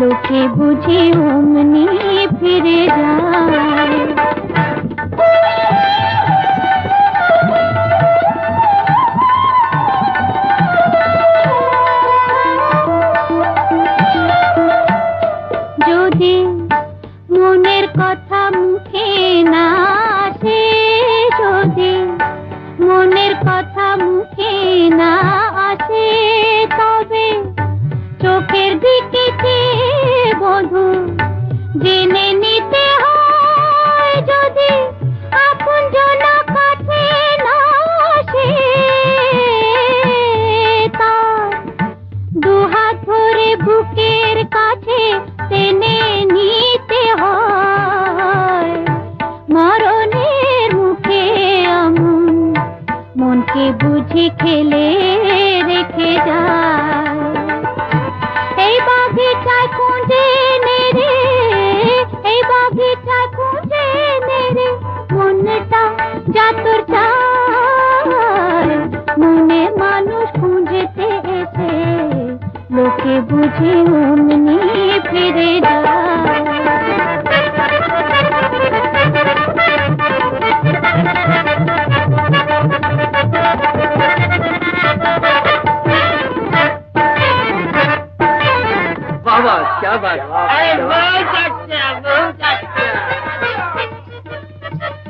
লোকে বুঝি অমনি ফিরে যায়। যদি মনের কথা মুখে না আসে, যদি মনের কথা মুখে না চেয়ে জেনে নিতে হয় যদি আপন জনা কাছে না আসে, তার দুহাত ধরে বুকের কাছে টেনে নিতে হয়। মরণের মুখে আমন মনকে বুঝে খেলে মনটা যাতর চায় মনে মানুষ খুঁজতে এসে লোকে বুঝে অমনি ফিরে वाह वाह क्या बात अरे बहुत